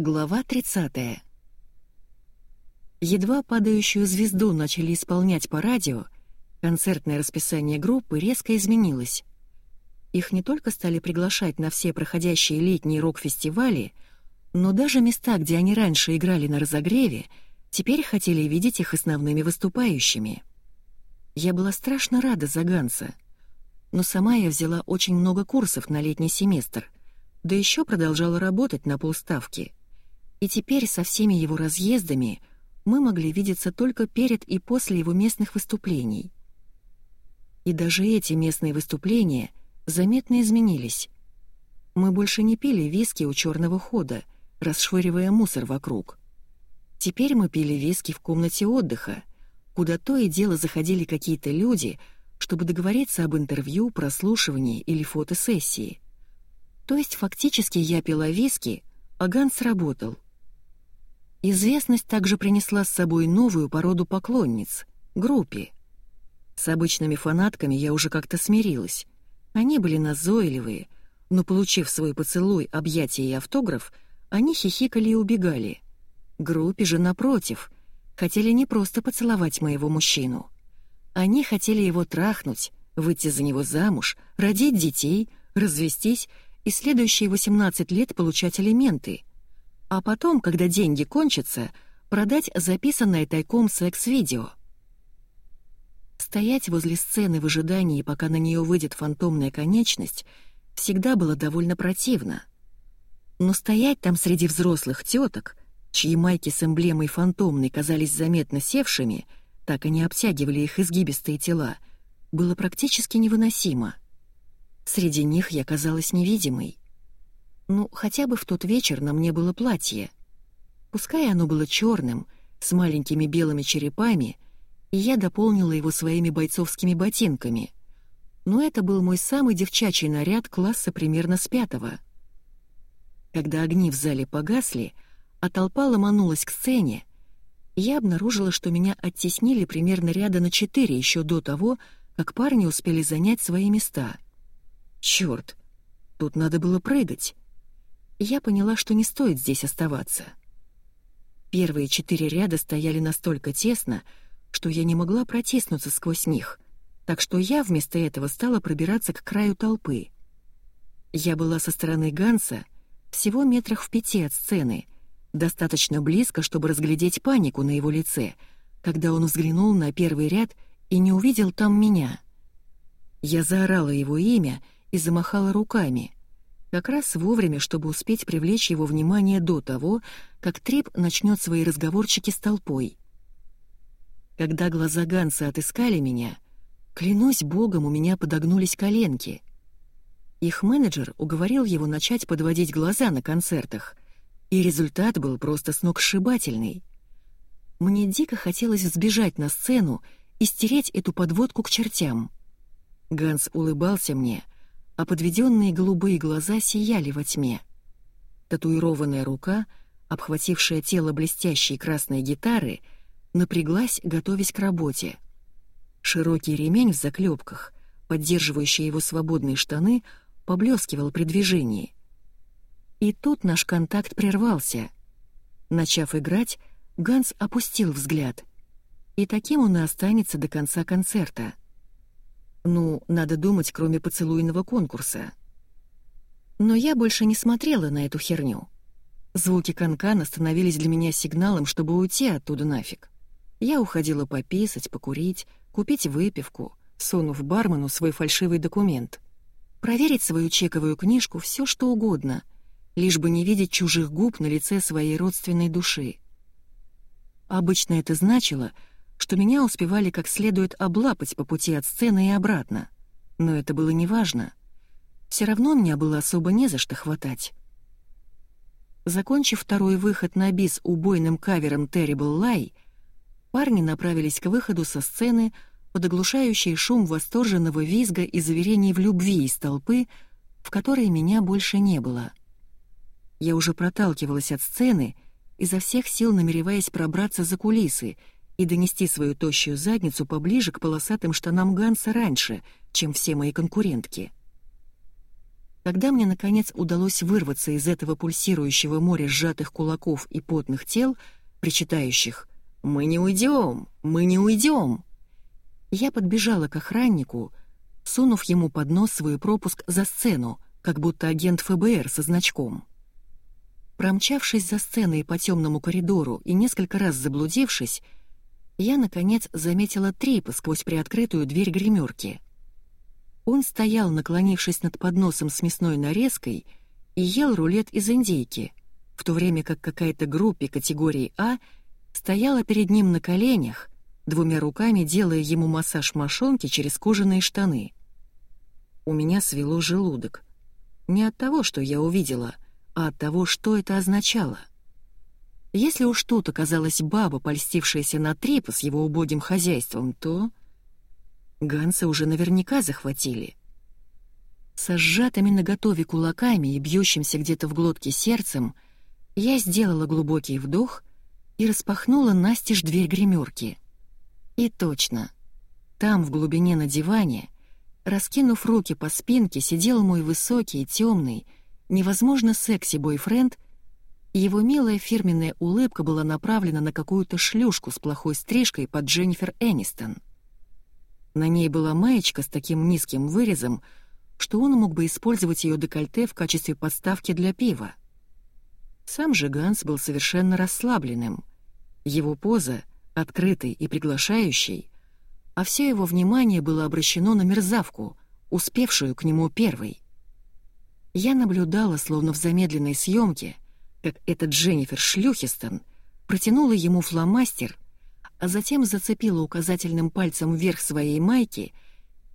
Глава 30. Едва падающую звезду начали исполнять по радио, концертное расписание группы резко изменилось. Их не только стали приглашать на все проходящие летние рок-фестивали, но даже места, где они раньше играли на разогреве, теперь хотели видеть их основными выступающими. Я была страшно рада за Ганса, но сама я взяла очень много курсов на летний семестр, да еще продолжала работать на полставки — и теперь со всеми его разъездами мы могли видеться только перед и после его местных выступлений. И даже эти местные выступления заметно изменились. Мы больше не пили виски у черного хода, расшвыривая мусор вокруг. Теперь мы пили виски в комнате отдыха, куда то и дело заходили какие-то люди, чтобы договориться об интервью, прослушивании или фотосессии. То есть фактически я пила виски, а Ганс работал — Известность также принесла с собой новую породу поклонниц — группе. С обычными фанатками я уже как-то смирилась. Они были назойливые, но, получив свой поцелуй, объятие и автограф, они хихикали и убегали. Группе же, напротив, хотели не просто поцеловать моего мужчину. Они хотели его трахнуть, выйти за него замуж, родить детей, развестись и следующие 18 лет получать алименты — а потом, когда деньги кончатся, продать записанное тайком секс-видео. Стоять возле сцены в ожидании, пока на нее выйдет фантомная конечность, всегда было довольно противно. Но стоять там среди взрослых теток, чьи майки с эмблемой фантомной казались заметно севшими, так и не обтягивали их изгибистые тела, было практически невыносимо. Среди них я казалась невидимой. Ну, хотя бы в тот вечер на мне было платье. Пускай оно было черным, с маленькими белыми черепами, и я дополнила его своими бойцовскими ботинками. Но это был мой самый девчачий наряд класса примерно с пятого. Когда огни в зале погасли, а толпа ломанулась к сцене, я обнаружила, что меня оттеснили примерно ряда на четыре еще до того, как парни успели занять свои места. Черт, тут надо было прыгать я поняла, что не стоит здесь оставаться. Первые четыре ряда стояли настолько тесно, что я не могла протиснуться сквозь них, так что я вместо этого стала пробираться к краю толпы. Я была со стороны Ганса всего метрах в пяти от сцены, достаточно близко, чтобы разглядеть панику на его лице, когда он взглянул на первый ряд и не увидел там меня. Я заорала его имя и замахала руками — как раз вовремя, чтобы успеть привлечь его внимание до того, как Трип начнет свои разговорчики с толпой. Когда глаза Ганса отыскали меня, клянусь богом, у меня подогнулись коленки. Их менеджер уговорил его начать подводить глаза на концертах, и результат был просто сногсшибательный. Мне дико хотелось сбежать на сцену и стереть эту подводку к чертям. Ганс улыбался мне — а подведенные голубые глаза сияли во тьме. Татуированная рука, обхватившая тело блестящей красной гитары, напряглась, готовясь к работе. Широкий ремень в заклепках, поддерживающий его свободные штаны, поблескивал при движении. И тут наш контакт прервался. Начав играть, Ганс опустил взгляд. И таким он и останется до конца концерта. Ну, надо думать, кроме поцелуйного конкурса. Но я больше не смотрела на эту херню. Звуки канкана становились для меня сигналом, чтобы уйти оттуда нафиг. Я уходила пописать, покурить, купить выпивку, сунув бармену свой фальшивый документ. Проверить свою чековую книжку, все что угодно, лишь бы не видеть чужих губ на лице своей родственной души. Обычно это значило — что меня успевали как следует облапать по пути от сцены и обратно. Но это было неважно. Все равно меня было особо не за что хватать. Закончив второй выход на бис убойным кавером Terrible Lie, парни направились к выходу со сцены под оглушающий шум восторженного визга и заверений в любви из толпы, в которой меня больше не было. Я уже проталкивалась от сцены, изо всех сил намереваясь пробраться за кулисы — и донести свою тощую задницу поближе к полосатым штанам Ганса раньше, чем все мои конкурентки. Когда мне, наконец, удалось вырваться из этого пульсирующего моря сжатых кулаков и потных тел, причитающих «Мы не уйдем! Мы не уйдем!», я подбежала к охраннику, сунув ему под нос свой пропуск за сцену, как будто агент ФБР со значком. Промчавшись за сценой по темному коридору и несколько раз заблудившись, я, наконец, заметила Трипа сквозь приоткрытую дверь гримерки. Он стоял, наклонившись над подносом с мясной нарезкой, и ел рулет из индейки, в то время как какая-то группа категории А стояла перед ним на коленях, двумя руками делая ему массаж мошонки через кожаные штаны. У меня свело желудок. Не от того, что я увидела, а от того, что это означало. Если уж тут оказалась баба, польстившаяся на трепа с его убогим хозяйством, то... Ганса уже наверняка захватили. Со сжатыми наготове кулаками и бьющимся где-то в глотке сердцем я сделала глубокий вдох и распахнула настежь дверь гримерки. И точно. Там, в глубине на диване, раскинув руки по спинке, сидел мой высокий, темный, невозможно секси-бойфренд — его милая фирменная улыбка была направлена на какую-то шлюшку с плохой стрижкой под Дженнифер Энистон. На ней была маечка с таким низким вырезом, что он мог бы использовать ее декольте в качестве подставки для пива. Сам же Ганс был совершенно расслабленным. Его поза — открытой и приглашающей, а все его внимание было обращено на мерзавку, успевшую к нему первой. Я наблюдала, словно в замедленной съемке — как эта Дженнифер Шлюхистон протянула ему фломастер, а затем зацепила указательным пальцем вверх своей майки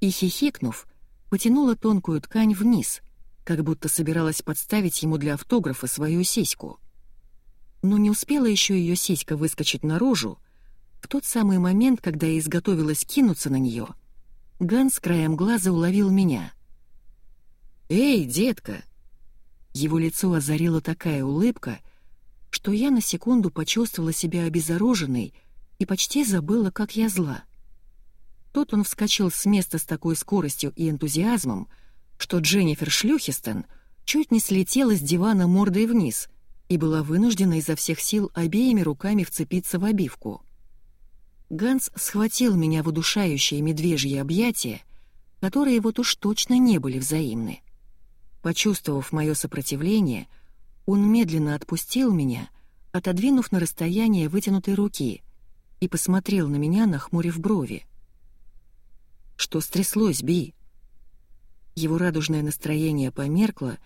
и, хихикнув, потянула тонкую ткань вниз, как будто собиралась подставить ему для автографа свою сиську. Но не успела еще ее сиська выскочить наружу, в тот самый момент, когда я изготовилась кинуться на нее, Ганс краем глаза уловил меня. «Эй, детка!» Его лицо озарила такая улыбка, что я на секунду почувствовала себя обезоруженной и почти забыла, как я зла. Тут он вскочил с места с такой скоростью и энтузиазмом, что Дженнифер Шлюхистон чуть не слетела с дивана мордой вниз и была вынуждена изо всех сил обеими руками вцепиться в обивку. Ганс схватил меня в удушающее медвежье объятие, которые вот уж точно не были взаимны. Почувствовав мое сопротивление, он медленно отпустил меня, отодвинув на расстояние вытянутой руки, и посмотрел на меня, нахмурив брови. «Что стряслось, Би?» Его радужное настроение померкло,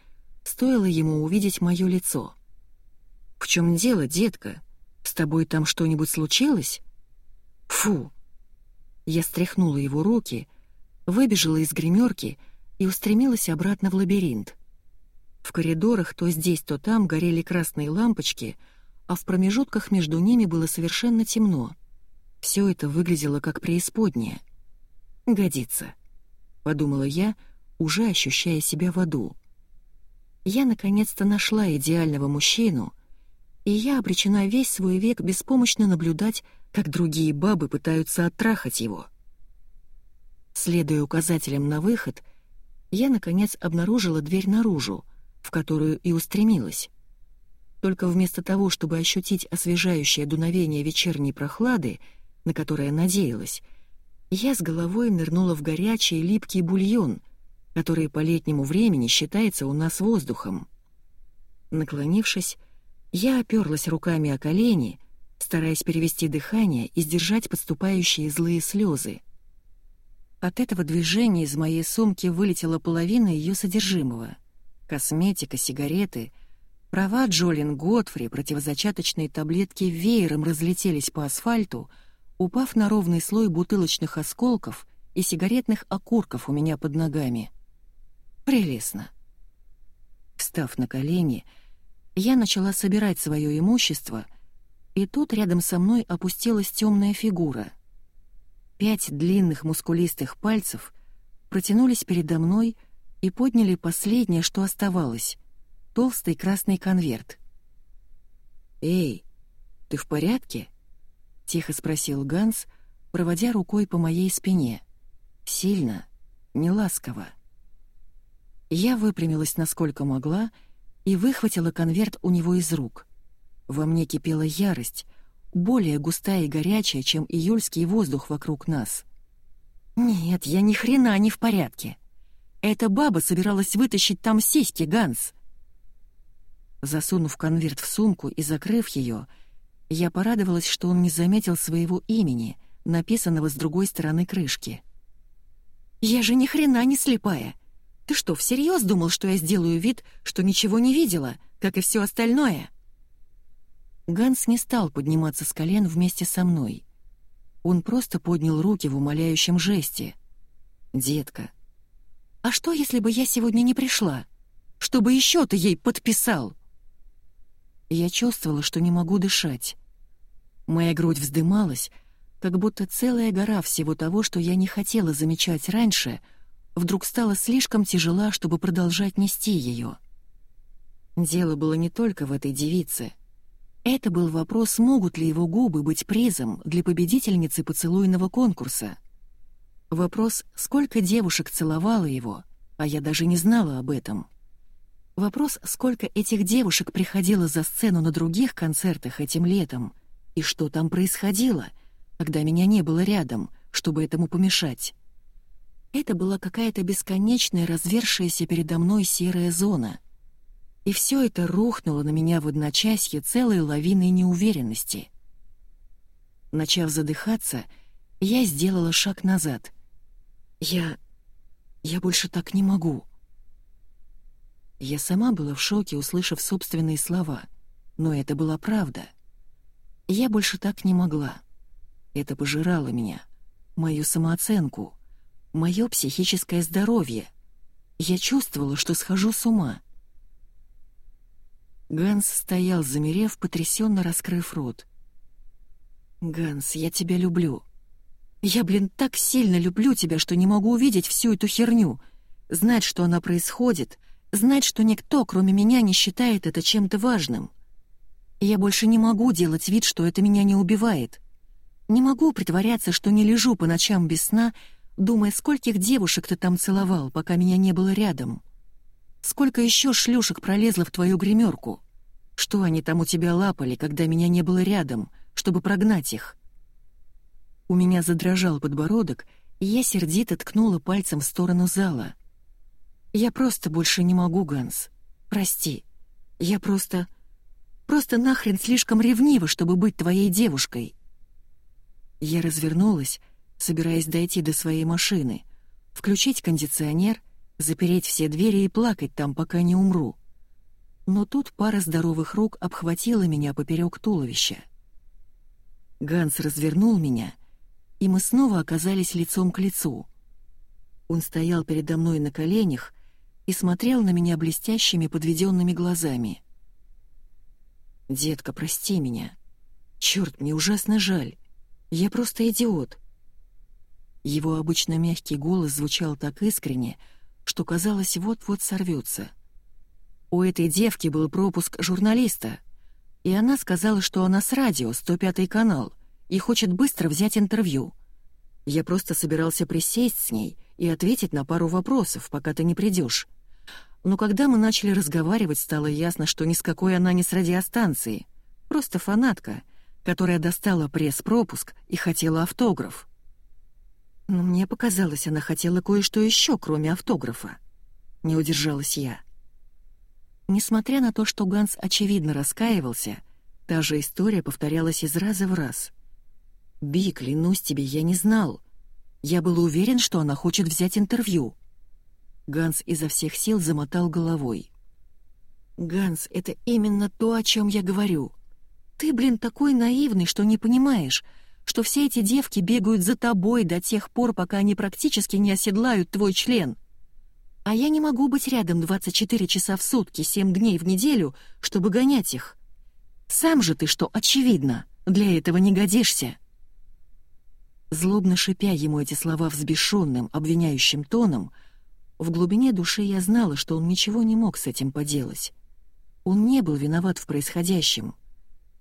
стоило ему увидеть мое лицо. «В чем дело, детка? С тобой там что-нибудь случилось?» «Фу!» Я стряхнула его руки, выбежала из гримерки и устремилась обратно в лабиринт. В коридорах то здесь, то там горели красные лампочки, а в промежутках между ними было совершенно темно. Все это выглядело как преисподнее. «Годится», — подумала я, уже ощущая себя в аду. Я наконец-то нашла идеального мужчину, и я обречена весь свой век беспомощно наблюдать, как другие бабы пытаются оттрахать его. Следуя указателям на выход — я, наконец, обнаружила дверь наружу, в которую и устремилась. Только вместо того, чтобы ощутить освежающее дуновение вечерней прохлады, на которое надеялась, я с головой нырнула в горячий липкий бульон, который по летнему времени считается у нас воздухом. Наклонившись, я оперлась руками о колени, стараясь перевести дыхание и сдержать подступающие злые слезы. От этого движения из моей сумки вылетела половина ее содержимого. Косметика, сигареты, права Джолин Готфри, противозачаточные таблетки веером разлетелись по асфальту, упав на ровный слой бутылочных осколков и сигаретных окурков у меня под ногами. Прелестно. Встав на колени, я начала собирать свое имущество, и тут рядом со мной опустилась темная фигура — Пять длинных мускулистых пальцев протянулись передо мной и подняли последнее, что оставалось — толстый красный конверт. «Эй, ты в порядке?» — тихо спросил Ганс, проводя рукой по моей спине. Сильно, неласково. Я выпрямилась насколько могла и выхватила конверт у него из рук. Во мне кипела ярость, более густая и горячая, чем июльский воздух вокруг нас. Нет, я ни хрена не в порядке. Эта баба собиралась вытащить там сиськи, Ганс. Засунув конверт в сумку и закрыв ее, я порадовалась, что он не заметил своего имени, написанного с другой стороны крышки. «Я же ни хрена не слепая. Ты что, всерьез думал, что я сделаю вид, что ничего не видела, как и все остальное?» Ганс не стал подниматься с колен вместе со мной. Он просто поднял руки в умоляющем жесте. «Детка, а что, если бы я сегодня не пришла? Чтобы еще ты ей подписал?» Я чувствовала, что не могу дышать. Моя грудь вздымалась, как будто целая гора всего того, что я не хотела замечать раньше, вдруг стала слишком тяжела, чтобы продолжать нести ее. Дело было не только в этой девице. Это был вопрос, могут ли его губы быть призом для победительницы поцелуйного конкурса. Вопрос, сколько девушек целовало его, а я даже не знала об этом. Вопрос, сколько этих девушек приходило за сцену на других концертах этим летом, и что там происходило, когда меня не было рядом, чтобы этому помешать. Это была какая-то бесконечная развершаяся передо мной серая зона. И все это рухнуло на меня в одночасье целой лавиной неуверенности. Начав задыхаться, я сделала шаг назад. Я... я больше так не могу. Я сама была в шоке, услышав собственные слова, но это была правда. Я больше так не могла. Это пожирало меня, мою самооценку, мое психическое здоровье. Я чувствовала, что схожу с ума. Ганс стоял, замерев, потрясенно раскрыв рот. «Ганс, я тебя люблю. Я, блин, так сильно люблю тебя, что не могу увидеть всю эту херню, знать, что она происходит, Знать, что никто, кроме меня, не считает это чем-то важным. Я больше не могу делать вид, что это меня не убивает. Не могу притворяться, что не лежу по ночам без сна, думая, скольких девушек ты там целовал, пока меня не было рядом. Сколько еще шлюшек пролезло в твою гримерку? Что они там у тебя лапали, когда меня не было рядом, чтобы прогнать их? У меня задрожал подбородок, и я сердито ткнула пальцем в сторону зала — я просто больше не могу, Ганс. Прости. Я просто... Просто нахрен слишком ревнива, чтобы быть твоей девушкой. Я развернулась, собираясь дойти до своей машины, включить кондиционер, запереть все двери и плакать там, пока не умру. Но тут пара здоровых рук обхватила меня поперек туловища. Ганс развернул меня, и мы снова оказались лицом к лицу. Он стоял передо мной на коленях, и смотрел на меня блестящими подведенными глазами. «Детка, прости меня. Черт, мне ужасно жаль. Я просто идиот». Его обычно мягкий голос звучал так искренне, что казалось, вот-вот сорвется. У этой девки был пропуск журналиста, и она сказала, что она с радио, 105-й канал, и хочет быстро взять интервью. Я просто собирался присесть с ней и ответить на пару вопросов, пока ты не придешь. Но когда мы начали разговаривать, стало ясно, что ни с какой она не с радиостанции. Просто фанатка, которая достала пресс-пропуск и хотела автограф. Но мне показалось, она хотела кое-что еще, кроме автографа. Не удержалась я. Несмотря на то, что Ганс очевидно раскаивался, та же история повторялась из раза в раз. «Би, клянусь тебе, я не знал. Я был уверен, что она хочет взять интервью». Ганс изо всех сил замотал головой. «Ганс, это именно то, о чем я говорю. Ты, блин, такой наивный, что не понимаешь, что все эти девки бегают за тобой до тех пор, пока они практически не оседлают твой член. А я не могу быть рядом 24 часа в сутки, 7 дней в неделю, чтобы гонять их. Сам же ты, что очевидно, для этого не годишься». Злобно шипя ему эти слова взбешенным, обвиняющим тоном, — в глубине души я знала, что он ничего не мог с этим поделать. Он не был виноват в происходящем.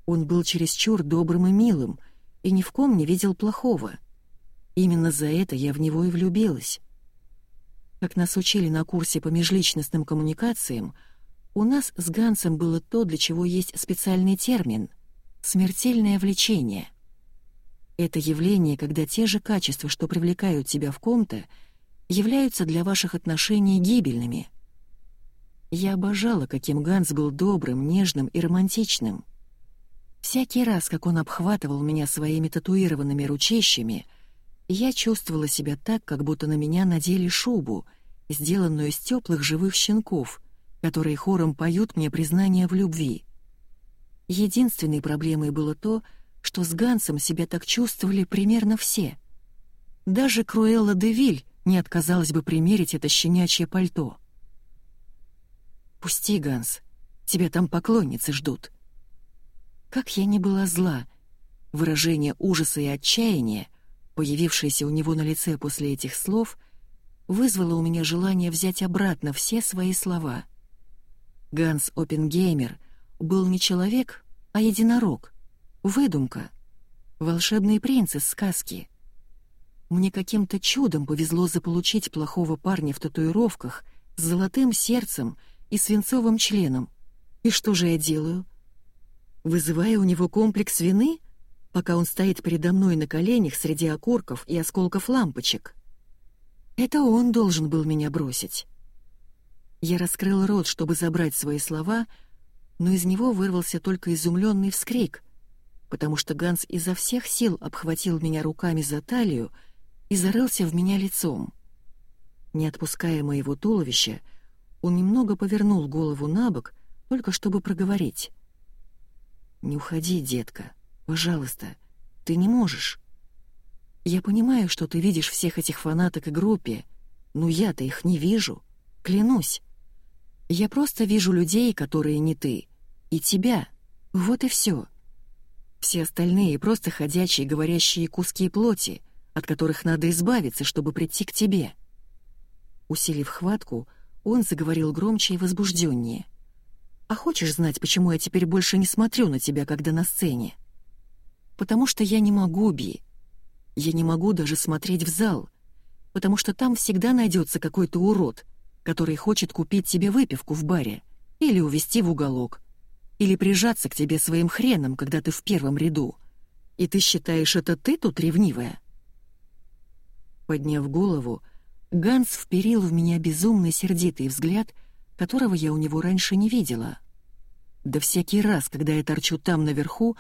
Он был чересчур добрым и милым, и ни в ком не видел плохого. Именно за это я в него и влюбилась. Как нас учили на курсе по межличностным коммуникациям, у нас с Гансом было то, для чего есть специальный термин — смертельное влечение. Это явление, когда те же качества, что привлекают тебя в ком-то, являются для ваших отношений гибельными. Я обожала, каким Ганс был добрым, нежным и романтичным. Всякий раз, как он обхватывал меня своими татуированными ручищами, я чувствовала себя так, как будто на меня надели шубу, сделанную из теплых живых щенков, которые хором поют мне признание в любви. Единственной проблемой было то, что с Гансом себя так чувствовали примерно все. Даже Круэлла де Виль не отказалась бы примерить это щенячье пальто. «Пусти, Ганс, тебя там поклонницы ждут». Как я не была зла, выражение ужаса и отчаяния, появившееся у него на лице после этих слов, вызвало у меня желание взять обратно все свои слова. Ганс Оппенгеймер был не человек, а единорог, выдумка, волшебный принц из сказки. Мне каким-то чудом повезло заполучить плохого парня в татуировках с золотым сердцем и свинцовым членом. И что же я делаю? Вызываю у него комплекс вины, пока он стоит передо мной на коленях среди окурков и осколков лампочек. Это он должен был меня бросить. Я раскрыл рот, чтобы забрать свои слова, но из него вырвался только изумленный вскрик, потому что Ганс изо всех сил обхватил меня руками за талию и зарылся в меня лицом. Не отпуская моего туловища, он немного повернул голову на бок, только чтобы проговорить. «Не уходи, детка, пожалуйста, ты не можешь. Я понимаю, что ты видишь всех этих фанаток и группе, но я-то их не вижу, клянусь. Я просто вижу людей, которые не ты, и тебя, вот и все. Все остальные просто ходячие говорящие куски плоти, от которых надо избавиться, чтобы прийти к тебе». Усилив хватку, он заговорил громче и возбужденнее. «А хочешь знать, почему я теперь больше не смотрю на тебя, когда на сцене?» «Потому что я не могу, Би. Я не могу даже смотреть в зал, потому что там всегда найдется какой-то урод, который хочет купить тебе выпивку в баре или увести в уголок, или прижаться к тебе своим хреном, когда ты в первом ряду. И ты считаешь, это ты тут ревнивая?» Подняв голову, Ганс вперил в меня безумный сердитый взгляд, которого я у него раньше не видела. Да всякий раз, когда я торчу там наверху,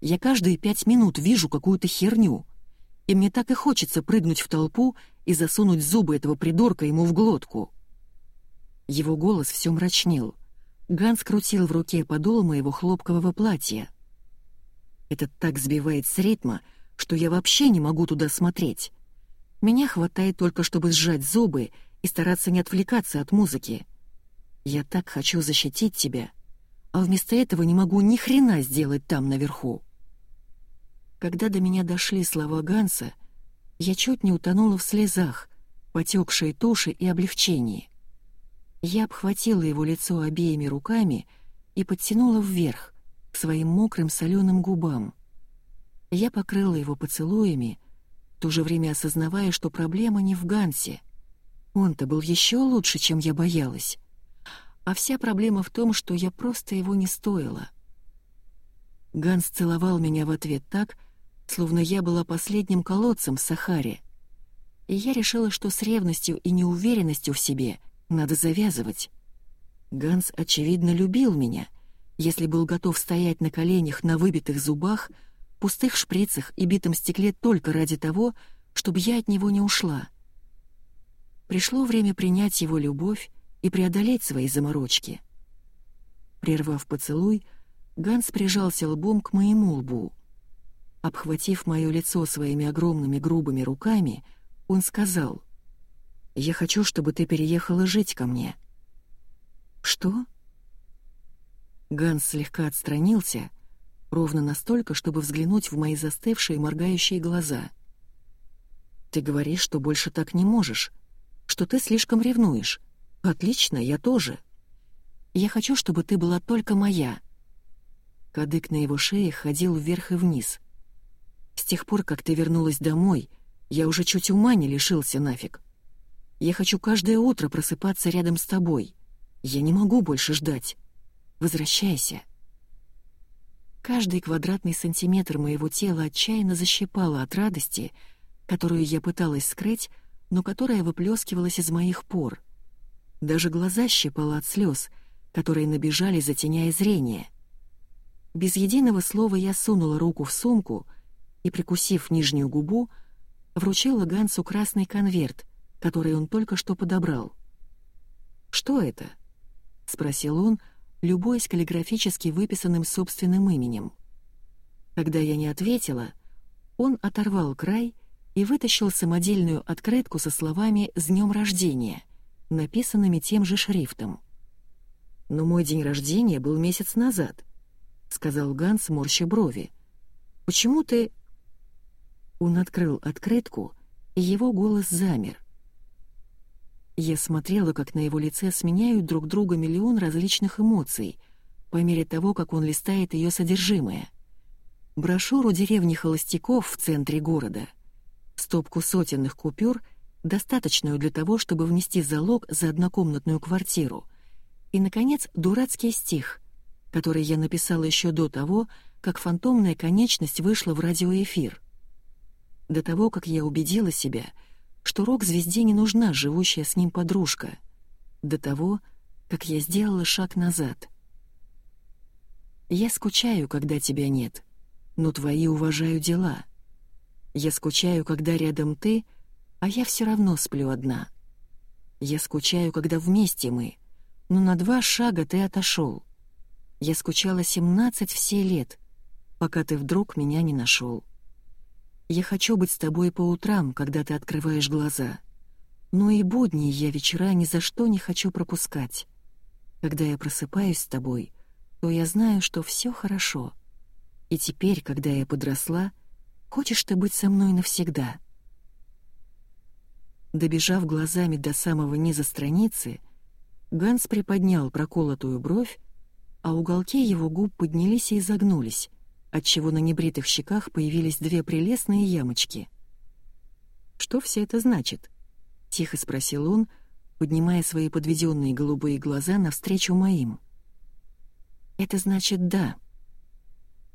я каждые пять минут вижу какую-то херню, и мне так и хочется прыгнуть в толпу и засунуть зубы этого придурка ему в глотку. Его голос все мрачнел. Ганс крутил в руке подол моего хлопкового платья. Это так сбивает с ритма, что я вообще не могу туда смотреть. Меня хватает только, чтобы сжать зубы и стараться не отвлекаться от музыки. Я так хочу защитить тебя, а вместо этого не могу ни хрена сделать там наверху. Когда до меня дошли слова Ганса, я чуть не утонула в слезах, потекшей туши и облегчении. Я обхватила его лицо обеими руками и подтянула вверх, к своим мокрым соленым губам. Я покрыла его поцелуями, в то же время осознавая, что проблема не в Гансе. Он-то был еще лучше, чем я боялась. А вся проблема в том, что я просто его не стоила. Ганс целовал меня в ответ так, словно я была последним колодцем в Сахаре. И я решила, что с ревностью и неуверенностью в себе надо завязывать. Ганс, очевидно, любил меня, если был готов стоять на коленях на выбитых зубах — пустых шприцах и битом стекле только ради того, чтобы я от него не ушла. Пришло время принять его любовь и преодолеть свои заморочки. Прервав поцелуй, Ганс прижался лбом к моему лбу. Обхватив мое лицо своими огромными грубыми руками, он сказал, «Я хочу, чтобы ты переехала жить ко мне». «Что?» Ганс слегка отстранился, ровно настолько, чтобы взглянуть в мои застывшие моргающие глаза. «Ты говоришь, что больше так не можешь, что ты слишком ревнуешь. Отлично, я тоже. Я хочу, чтобы ты была только моя». Кадык на его шее ходил вверх и вниз. «С тех пор, как ты вернулась домой, я уже чуть ума не лишился нафиг. Я хочу каждое утро просыпаться рядом с тобой. Я не могу больше ждать. Возвращайся». Каждый квадратный сантиметр моего тела отчаянно защипало от радости, которую я пыталась скрыть, но которая выплескивалась из моих пор. Даже глаза щипало от слез, которые набежали, затеняя зрение. Без единого слова я сунула руку в сумку и, прикусив нижнюю губу, вручила Гансу красный конверт, который он только что подобрал. «Что это?» — спросил он, любой с каллиграфически выписанным собственным именем. Когда я не ответила, он оторвал край и вытащил самодельную открытку со словами «С днем рождения», написанными тем же шрифтом. «Но мой день рождения был месяц назад», — сказал Ганс, морща брови. «Почему ты...» Он открыл открытку, и его голос замер. Я смотрела, как на его лице сменяют друг друга миллион различных эмоций, по мере того, как он листает ее содержимое. Брошюру деревни холостяков в центре города — стопку сотенных купюр, достаточную для того, чтобы внести залог за однокомнатную квартиру, и, наконец, дурацкий стих, который я написала еще до того, как фантомная конечность вышла в радиоэфир. До того, как я убедила себя, что рок-звезде не нужна живущая с ним подружка. До того, как я сделала шаг назад. Я скучаю, когда тебя нет, но твои уважаю дела — я скучаю, когда рядом ты, а я все равно сплю одна. Я скучаю, когда вместе мы, но на два шага ты отошел. Я скучала семнадцать все лет, пока ты вдруг меня не нашел. Я хочу быть с тобой по утрам, когда ты открываешь глаза. Но и будни я вечера ни за что не хочу пропускать. Когда я просыпаюсь с тобой, то я знаю, что все хорошо. И теперь, когда я подросла, Хочешь ты быть со мной навсегда?» Добежав глазами до самого низа страницы, Ганс приподнял проколотую бровь, а уголки его губ поднялись и изогнулись, отчего на небритых щеках появились две прелестные ямочки. «Что все это значит?» — тихо спросил он, поднимая свои подведенные голубые глаза навстречу моим. «Это значит «да»,